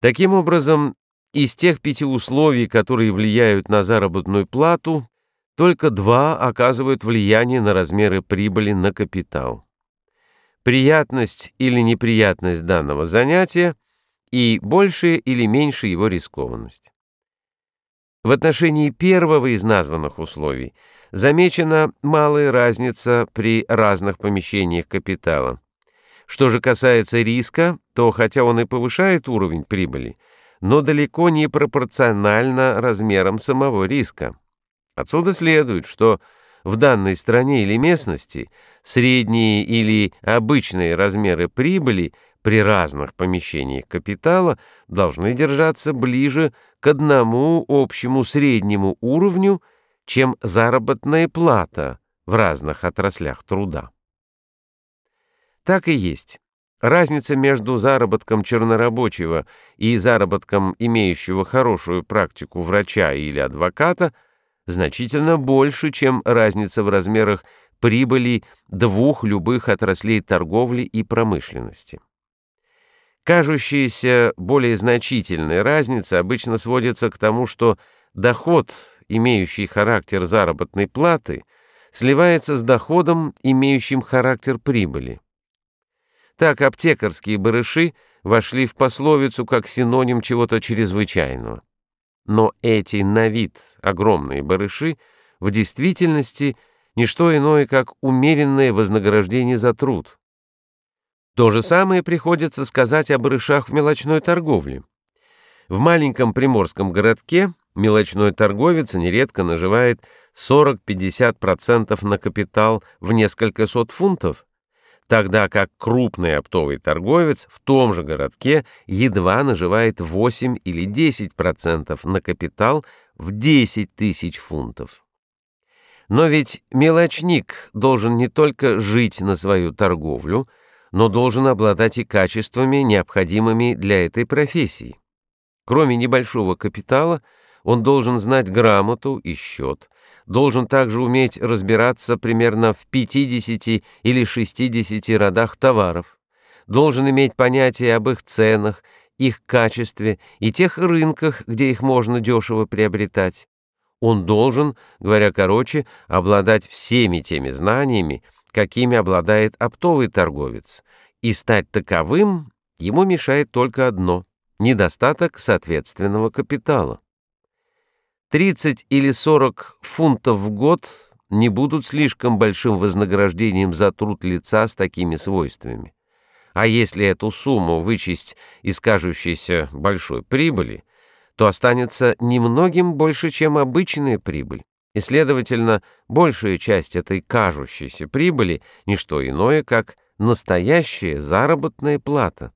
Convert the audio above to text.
Таким образом, из тех пяти условий, которые влияют на заработную плату, только два оказывают влияние на размеры прибыли на капитал. Приятность или неприятность данного занятия и большая или меньшая его рискованность. В отношении первого из названных условий замечена малая разница при разных помещениях капитала. Что же касается риска, то хотя он и повышает уровень прибыли, но далеко не пропорционально размерам самого риска. Отсюда следует, что в данной стране или местности средние или обычные размеры прибыли при разных помещениях капитала должны держаться ближе к одному общему среднему уровню, чем заработная плата в разных отраслях труда. Так и есть. Разница между заработком чернорабочего и заработком имеющего хорошую практику врача или адвоката значительно больше, чем разница в размерах прибыли двух любых отраслей торговли и промышленности. Кажущаяся более значительная разница обычно сводится к тому, что доход, имеющий характер заработной платы, сливается с доходом, имеющим характер прибыли. Так аптекарские барыши вошли в пословицу как синоним чего-то чрезвычайного. Но эти на вид огромные барыши в действительности не что иное, как умеренное вознаграждение за труд. То же самое приходится сказать о барышах в мелочной торговле. В маленьком приморском городке мелочной торговец нередко наживает 40-50% на капитал в несколько сот фунтов, тогда как крупный оптовый торговец в том же городке едва наживает 8 или 10% на капитал в 10 тысяч фунтов. Но ведь мелочник должен не только жить на свою торговлю, но должен обладать и качествами, необходимыми для этой профессии. Кроме небольшого капитала, он должен знать грамоту и счет, должен также уметь разбираться примерно в 50 или 60 родах товаров, должен иметь понятие об их ценах, их качестве и тех рынках, где их можно дешево приобретать. Он должен, говоря короче, обладать всеми теми знаниями, какими обладает оптовый торговец, и стать таковым ему мешает только одно – недостаток соответственного капитала. 30 или 40 фунтов в год не будут слишком большим вознаграждением за труд лица с такими свойствами. А если эту сумму вычесть из кажущейся большой прибыли, то останется немногим больше, чем обычная прибыль. И, следовательно, большая часть этой кажущейся прибыли – не что иное, как настоящая заработная плата.